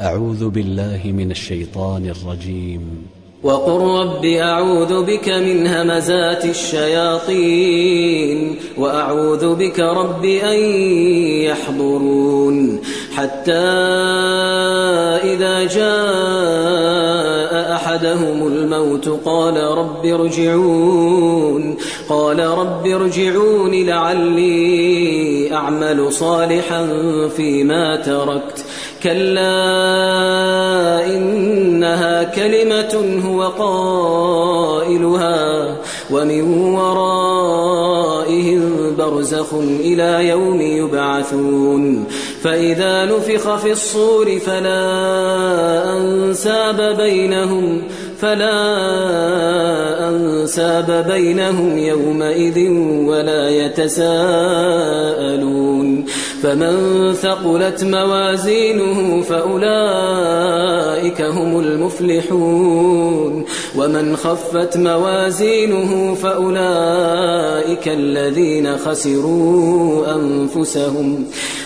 أعوذ بالله من الشيطان الرجيم. وقل رب أعوذ بك من همزات الشياطين وأعوذ بك رب أن يحضرون حتى إذا جاء أحدهم الموت قال رب ارجعون قال رب ارجعون لعلي أعمل صالحا فيما تركت. كلا إنها كلمة هو قائلها ومن ورائهم برزخ إلى يوم يبعثون. فإذا نفخ في الصور فلا أنساب بينهم فلا أنساب بينهم يومئذ ولا يتساءلون. فمن ثقلت موازينه فأولئك هم المفلحون. ومن خفت موازينه فأولئك الذين خسروا أنفسهم.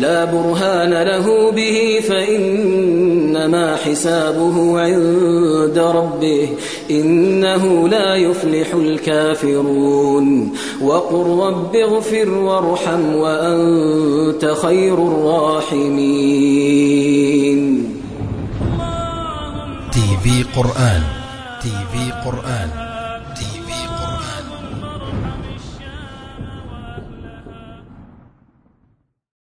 لا برهان له به فإنما حسابه عند ربه إنه لا يفلح الكافرون. وقل رب اغفر وارحم وأنت خير الراحمين. تي في قرآن تي في قرآن.